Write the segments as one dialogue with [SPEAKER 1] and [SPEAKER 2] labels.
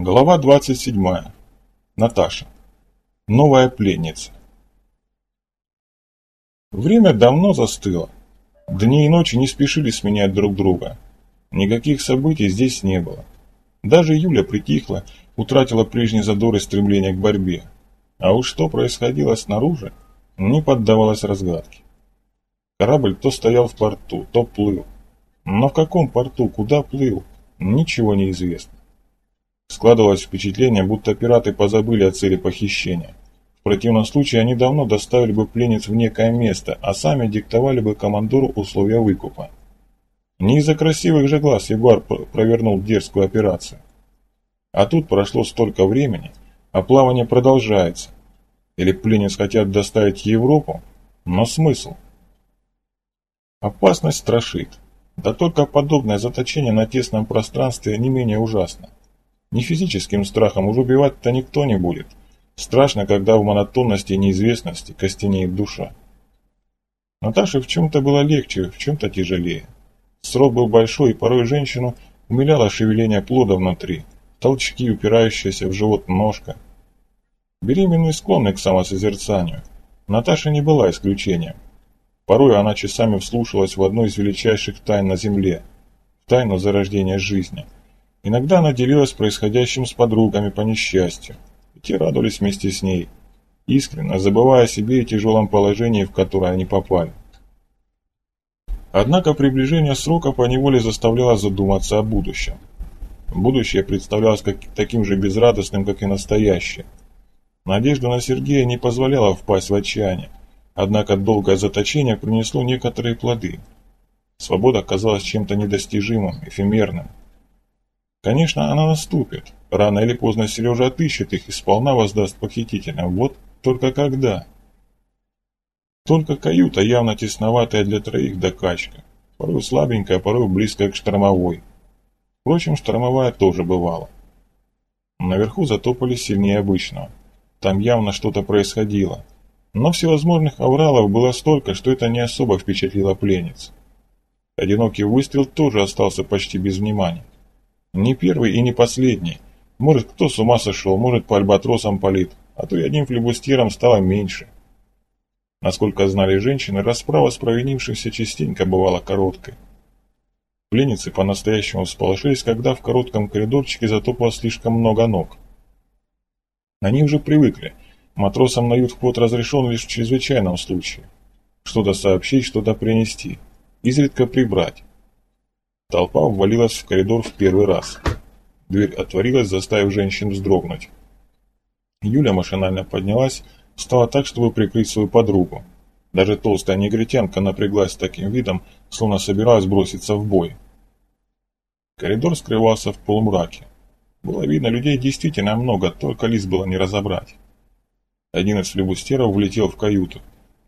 [SPEAKER 1] Глава 27. Наташа. Новая пленница. Время давно застыло. Дни и ночи не спешили сменять друг друга. Никаких событий здесь не было. Даже Юля притихла, утратила прежний задор и стремление к борьбе. А уж что происходило снаружи, не поддавалось разгадке. Корабль то стоял в порту, то плыл. Но в каком порту, куда плыл, ничего не известно. Складывалось впечатление, будто пираты позабыли о цели похищения. В противном случае они давно доставили бы пленниц в некое место, а сами диктовали бы командору условия выкупа. Не из-за красивых же глаз Егор провернул дерзкую операцию. А тут прошло столько времени, а плавание продолжается. Или пленниц хотят доставить в Европу? Но смысл? Опасность страшит. Да только подобное заточение на тесном пространстве не менее ужасно. Не физическим страхом уж убивать-то никто не будет. Страшно, когда в монотонности и неизвестности костенеет душа. Наташе в чем-то было легче, в чем-то тяжелее. Срок был большой, и порой женщину умиляло шевеление плода внутри, толчки, упирающиеся в живот ножка. Беременные склонны к самосозерцанию. Наташа не была исключением. Порой она часами вслушалась в одну из величайших тайн на Земле, в тайну зарождения жизни – Иногда она делилась происходящим с подругами по несчастью, и те радовались вместе с ней, искренне забывая о себе и тяжелом положении, в которое они попали. Однако приближение срока поневоле заставляло задуматься о будущем. Будущее представлялось как, таким же безрадостным, как и настоящее. Надежда на Сергея не позволяла впасть в отчаяние, однако долгое заточение принесло некоторые плоды. Свобода казалась чем-то недостижимым, эфемерным. Конечно, она наступит. Рано или поздно Сережа отыщет их и сполна воздаст похитителям. Вот только когда? Только каюта явно тесноватая для троих до качка. Порой слабенькая, порой близкая к штормовой. Впрочем, штормовая тоже бывала. Наверху затопали сильнее обычного. Там явно что-то происходило. Но всевозможных авралов было столько, что это не особо впечатлило пленниц. Одинокий выстрел тоже остался почти без внимания. Не первый и не последний. Может, кто с ума сошел, может, по альбатросам палит, а то и одним флебустьером стало меньше. Насколько знали женщины, расправа с провинившимся частенько бывала короткой. Пленницы по-настоящему всполошились, когда в коротком коридорчике затопало слишком много ног. Они уже привыкли. Матросам на ют-вход разрешен лишь в чрезвычайном случае. Что-то сообщить, что-то принести. Изредка прибрать. Толпа ввалилась в коридор в первый раз. Дверь отворилась, заставив женщин вздрогнуть. Юля машинально поднялась, встала так, чтобы прикрыть свою подругу. Даже толстая негритянка напряглась таким видом, словно собиралась броситься в бой. Коридор скрывался в полумраке. Было видно, людей действительно много, только лист было не разобрать. Один из флебустеров влетел в каюту.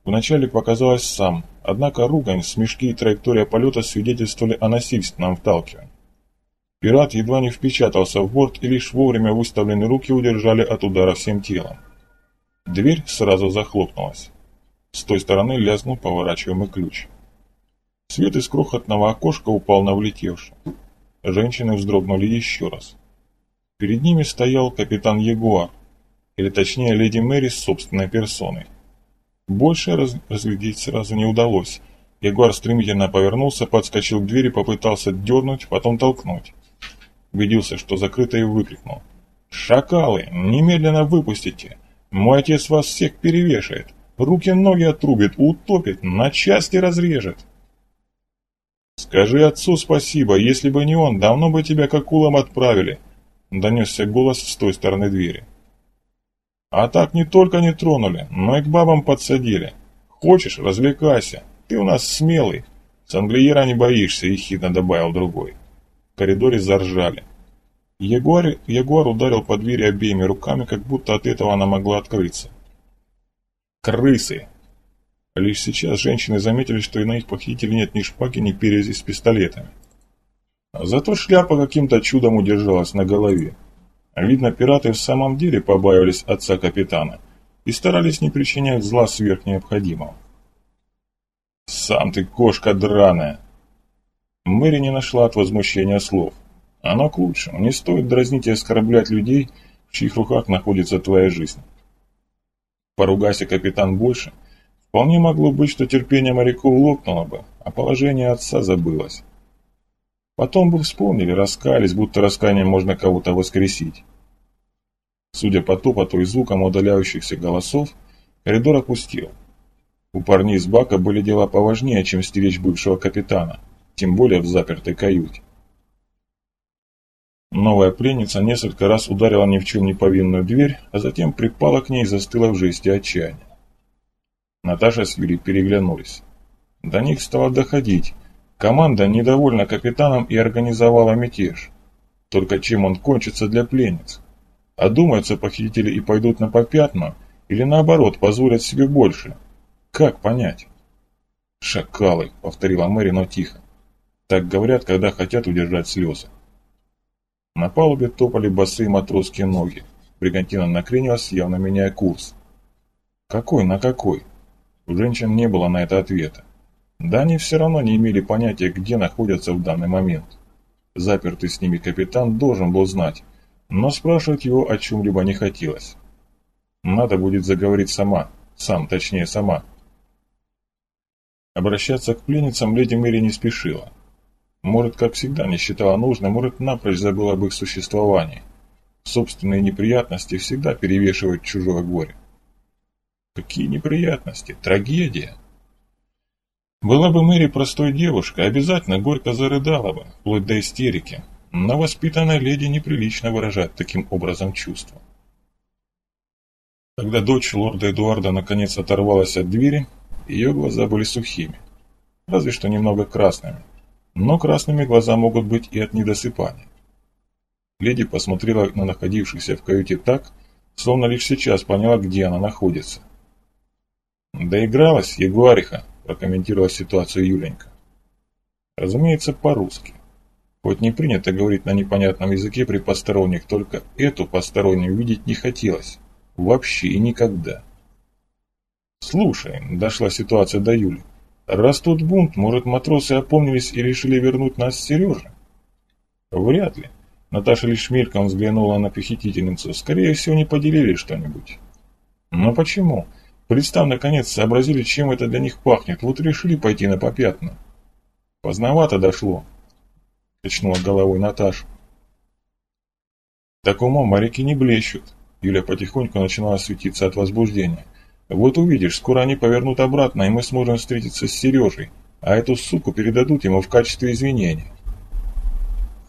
[SPEAKER 1] Вначале показалось сам, однако ругань, смешки и траектория полета свидетельствовали о насильственном вталкивании. Пират едва не впечатался в борт и лишь вовремя выставленные руки удержали от удара всем телом. Дверь сразу захлопнулась. С той стороны лязнул поворачиваемый ключ. Свет из крохотного окошка упал на влетевшего. Женщины вздрогнули еще раз. Перед ними стоял капитан Ягуар, или точнее леди Мэри с собственной персоной. Больше раз разглядеть сразу не удалось. Ягуар стремительно повернулся, подскочил к двери, попытался дернуть, потом толкнуть. Убедился, что закрыто и выкрикнул. «Шакалы! Немедленно выпустите! Мой отец вас всех перевешает! Руки-ноги отрубит, утопит, на части разрежет!» «Скажи отцу спасибо, если бы не он, давно бы тебя как улом отправили!» Донесся голос с той стороны двери. А так не только не тронули, но и к бабам подсадили. Хочешь, развлекайся, ты у нас смелый. С англиера не боишься, ехидно добавил другой. В коридоре заржали. Ягуар, Ягуар ударил по двери обеими руками, как будто от этого она могла открыться. Крысы! Лишь сейчас женщины заметили, что и на их похитителей нет ни шпаги, ни перези с пистолетами. Зато шляпа каким-то чудом удержалась на голове. Видно, пираты в самом деле побаивались отца капитана и старались не причинять зла сверх необходимого. «Сам ты кошка драная!» Мэри не нашла от возмущения слов. Оно к лучшему. Не стоит дразнить и оскорблять людей, в чьих руках находится твоя жизнь. Поругайся, капитан, больше. Вполне могло быть, что терпение моряков лопнуло бы, а положение отца забылось. Потом бы вспомнили, раскались, будто расканием можно кого-то воскресить. Судя по топоту и звукам удаляющихся голосов, коридор опустел. У парней с бака были дела поважнее, чем стеречь бывшего капитана, тем более в запертой каюте. Новая пленница несколько раз ударила ни в чем не повинную дверь, а затем припала к ней и застыла в жесте отчаяния. Наташа с Юлей переглянулись. До них стало доходить. Команда недовольна капитаном и организовала мятеж. Только чем он кончится для пленниц? Одумаются похитители и пойдут на попятную, или наоборот, позволят себе больше? Как понять? «Шакалы», — повторила Мэри, но тихо. Так говорят, когда хотят удержать слезы. На палубе топали босые матросские ноги. Бригантина накренилась, явно меняя курс. Какой на какой? У женщин не было на это ответа. Да они все равно не имели понятия, где находятся в данный момент. Запертый с ними капитан должен был знать, но спрашивать его о чем-либо не хотелось. Надо будет заговорить сама, сам, точнее сама. Обращаться к пленницам леди Мэри не спешила. Может, как всегда, не считала нужным, может, напрочь забыла об их существовании. Собственные неприятности всегда перевешивают чужое горе. Какие неприятности? Трагедия. Была бы Мэри простой девушкой, обязательно горько зарыдала бы, вплоть до истерики. Но воспитанной леди неприлично выражать таким образом чувства. Когда дочь лорда Эдуарда наконец оторвалась от двери, ее глаза были сухими, разве что немного красными но красными глаза могут быть и от недосыпания. Леди посмотрела на находившихся в каюте так, словно лишь сейчас поняла, где она находится. «Доигралась, Ягуариха», – прокомментировала ситуацию Юленька. Разумеется, по-русски. Хоть не принято говорить на непонятном языке при посторонних, только эту постороннюю видеть не хотелось. Вообще и никогда. «Слушай», – дошла ситуация до Юли, – Раз тут бунт, может, матросы опомнились и решили вернуть нас с Сережей? Вряд ли. Наташа лишь мельком взглянула на похитительницу. Скорее всего, не поделили что-нибудь. Но почему? Представь, наконец, сообразили, чем это для них пахнет. Вот решили пойти на попятную. Поздновато дошло. Качнула головой Наташа. Так умом моряки не блещут. Юля потихоньку начинала светиться от возбуждения. Вот увидишь, скоро они повернут обратно, и мы сможем встретиться с Сережей, а эту суку передадут ему в качестве извинения.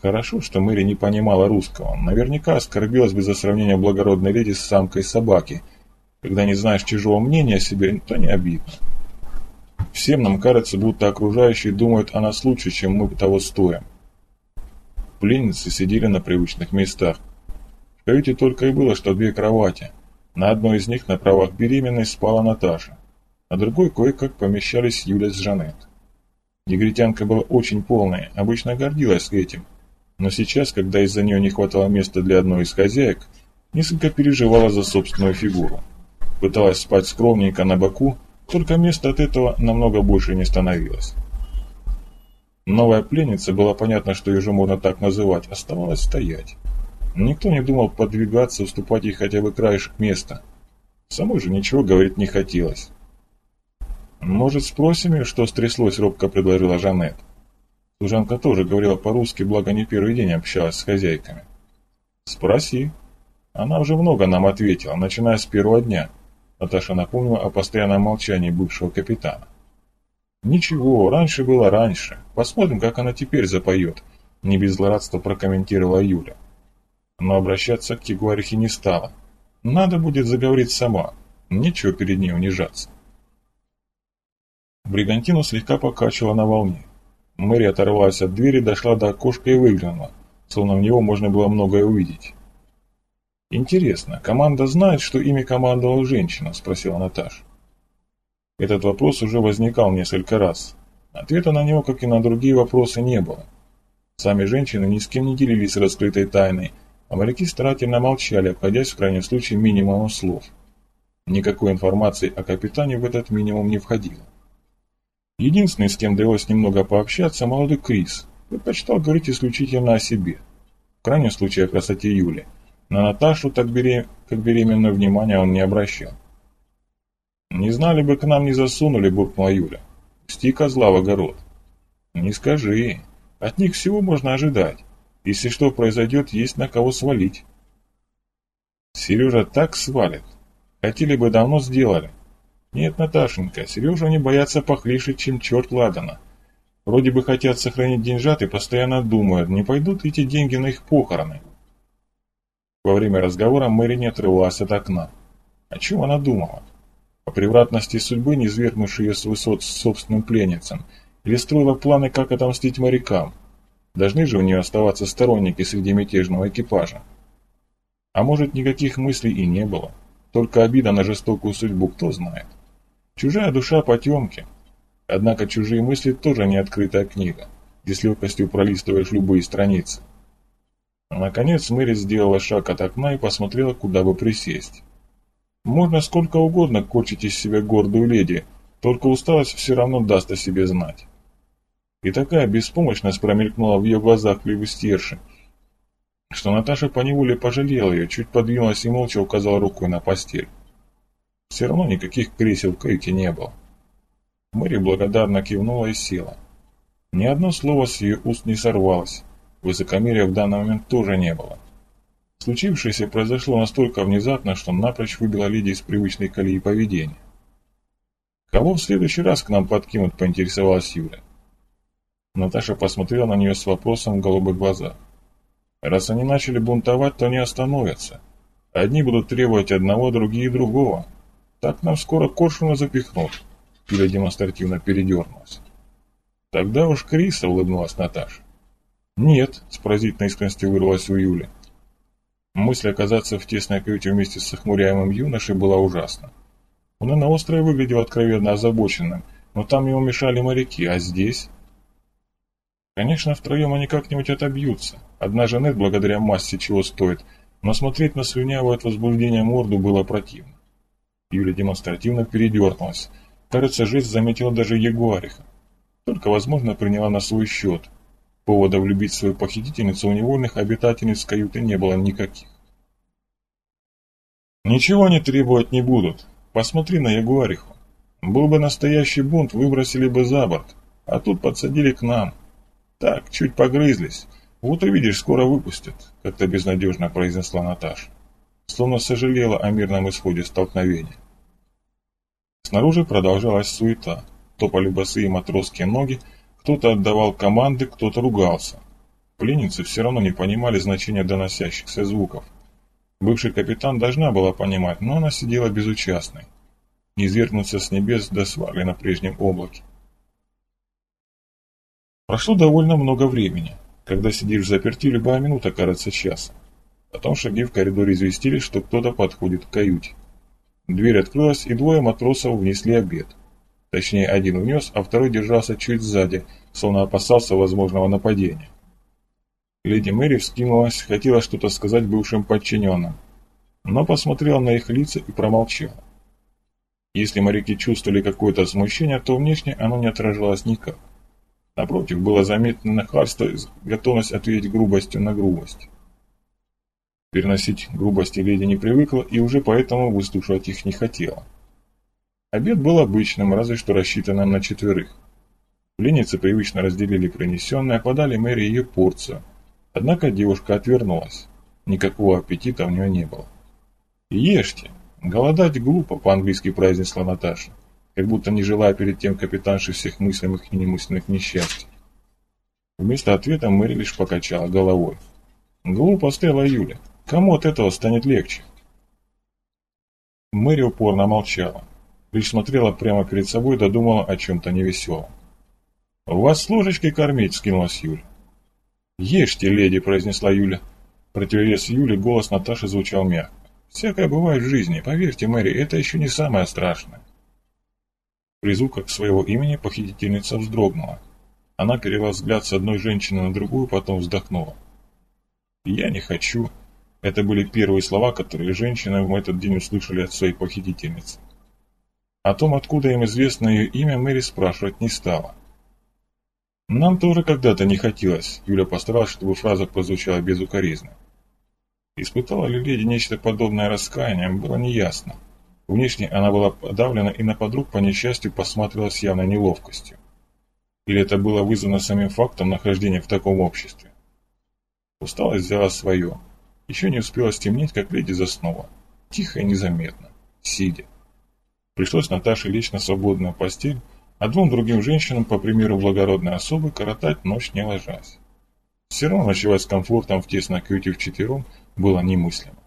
[SPEAKER 1] Хорошо, что Мэри не понимала русского. Наверняка оскорбилась бы за сравнение благородной леди с самкой собаки. Когда не знаешь чужого мнения о себе, то не обидно. Всем нам кажется, будто окружающие думают о нас лучше, чем мы того стоим. Пленницы сидели на привычных местах. В каюте только и было, что две кровати – на одной из них на правах беременной спала Наташа, на другой кое-как помещались Юля с Жанет. Негритянка была очень полная, обычно гордилась этим, но сейчас, когда из-за нее не хватало места для одной из хозяек, несколько переживала за собственную фигуру. Пыталась спать скромненько на боку, только места от этого намного больше не становилось. Новая пленница, было понятно, что ее же можно так называть, оставалась стоять. Никто не думал подвигаться, уступать ей хотя бы краешек места. Самой же ничего говорить не хотелось. «Может, спросим ее, что стряслось?» – робко предложила Жанет. Служанка тоже говорила по-русски, благо не первый день общалась с хозяйками. «Спроси». Она уже много нам ответила, начиная с первого дня. Наташа напомнила о постоянном молчании бывшего капитана. «Ничего, раньше было раньше. Посмотрим, как она теперь запоет», – не без злорадства прокомментировала Юля но обращаться к Кигуарихе не стала. Надо будет заговорить сама, нечего перед ней унижаться. Бригантину слегка покачивала на волне. Мэри оторвалась от двери, дошла до окошка и выглянула, словно в него можно было многое увидеть. «Интересно, команда знает, что ими командовала женщина?» – спросила Наташа. Этот вопрос уже возникал несколько раз. Ответа на него, как и на другие вопросы, не было. Сами женщины ни с кем не делились раскрытой тайной – а моряки старательно молчали, обходясь в крайнем случае минимумом слов. Никакой информации о капитане в этот минимум не входило. Единственный, с кем довелось немного пообщаться, молодой Крис, предпочитал говорить исключительно о себе. крайнем случае о красоте Юли. На Наташу, так берем... как беременную, внимания он не обращал. «Не знали бы, к нам не засунули», — буркнула Юля. «Пусти козла в огород». «Не скажи. От них всего можно ожидать. Если что произойдет, есть на кого свалить». «Сережа так свалит. Хотели бы, давно сделали. Нет, Наташенька, Сережу они боятся похлеще, чем черт ладана. Вроде бы хотят сохранить деньжат и постоянно думают, не пойдут эти деньги на их похороны. Во время разговора Мэри не отрывалась от окна. О чем она думала? О превратности судьбы, не свергнувшей ее с высот с собственным пленницам, или строила планы, как отомстить морякам? Должны же у нее оставаться сторонники среди мятежного экипажа. А может, никаких мыслей и не было. Только обида на жестокую судьбу, кто знает. Чужая душа потемки. Однако чужие мысли тоже не открытая книга, с легкостью пролистываешь любые страницы. Наконец Мэри сделала шаг от окна и посмотрела, куда бы присесть. Можно сколько угодно корчить из себя гордую леди, только усталость все равно даст о себе знать. И такая беспомощность промелькнула в ее глазах флебустерши, что Наташа поневоле пожалела ее, чуть подвинулась и молча указала рукой на постель. Все равно никаких кресел в каюте не было. Мэри благодарно кивнула и села. Ни одно слово с ее уст не сорвалось. Высокомерия в данный момент тоже не было. Случившееся произошло настолько внезапно, что напрочь выбило леди из привычной колеи поведения. «Кого в следующий раз к нам подкинут?» – поинтересовалась Юля. Наташа посмотрела на нее с вопросом в голубых глазах. «Раз они начали бунтовать, то не остановятся. Одни будут требовать одного, другие другого. Так нам скоро коршуна запихнут. Юля демонстративно передернулась. Тогда уж Криса, улыбнулась Наташа. Нет, с поразительной искренностью вырвалась у Юли. Мысль оказаться в тесной каюте вместе с охмуряемым юношей была ужасна. Он и на острове выглядел откровенно озабоченным, но там ему мешали моряки, а здесь... Конечно, втроем они как-нибудь отобьются. Одна Жанет благодаря массе чего стоит, но смотреть на слюнявую от возбуждения морду было противно. Юля демонстративно передернулась. Кажется, жизнь заметила даже Ягуариха. Только, возможно, приняла на свой счет. Повода влюбить свою похитительницу у невольных обитательниц каюты не было никаких. Ничего не требовать не будут. Посмотри на Ягуариху. Был бы настоящий бунт, выбросили бы за борт, а тут подсадили к нам. Так, чуть погрызлись. Вот увидишь, скоро выпустят, как-то безнадежно произнесла Наташа словно сожалела о мирном исходе столкновения. Снаружи продолжалась суета. Топали босые матросские ноги, кто-то отдавал команды, кто-то ругался. Пленницы все равно не понимали значения доносящихся звуков. Бывший капитан должна была понимать, но она сидела безучастной. Не свергнуться с небес до свали на прежнем облаке. Прошло довольно много времени. Когда сидишь в заперти, любая минута кажется часом. Потом шаги в коридоре известили, что кто-то подходит к каюте. Дверь открылась, и двое матросов внесли обед. Точнее, один внес, а второй держался чуть сзади, словно опасался возможного нападения. Леди Мэри вскинулась, хотела что-то сказать бывшим подчиненным, но посмотрела на их лица и промолчала. Если моряки чувствовали какое-то смущение, то внешне оно не отражалось никак. Напротив, было заметно нахальство и готовность ответить грубостью на грубость. Переносить грубости леди не привыкла и уже поэтому выслушивать их не хотела. Обед был обычным, разве что рассчитанным на четверых. Пленницы привычно разделили принесенное, подали Мэри ее порцию. Однако девушка отвернулась. Никакого аппетита у нее не было. «Ешьте! Голодать глупо», — по-английски произнесла Наташа, как будто не желая перед тем капитанши всех мыслимых и немысленных несчастий. Вместо ответа Мэри лишь покачала головой. «Глупо, Стелла Юля. Кому от этого станет легче? Мэри упорно молчала. Лишь смотрела прямо перед собой и думала о чем-то невеселом. «Вас с ложечкой кормить!» — скинулась Юля. «Ешьте, леди!» — произнесла Юля. Противовес Юли голос Наташи звучал мягко. «Всякое бывает в жизни. Поверьте, Мэри, это еще не самое страшное». При звуках своего имени похитительница вздрогнула. Она перевела взгляд с одной женщины на другую, потом вздохнула. «Я не хочу», это были первые слова, которые женщины в этот день услышали от своей похитительницы. О том, откуда им известно ее имя, Мэри спрашивать не стала. Нам тоже когда-то не хотелось. Юля постаралась, чтобы фраза прозвучала безукоризно. Испытала ли леди нечто подобное раскаяние, было неясно. Внешне она была подавлена и на подруг по несчастью посматривала с явной неловкостью. Или это было вызвано самим фактом нахождения в таком обществе? Усталость взяла свое. Еще не успела стемнеть, как леди заснула. Тихо и незаметно, сидя. Пришлось Наташе лечь на свободную постель, а двум другим женщинам, по примеру благородной особы, коротать ночь не ложась. Все равно ночевать с комфортом в тесной каюте вчетвером было немыслимо.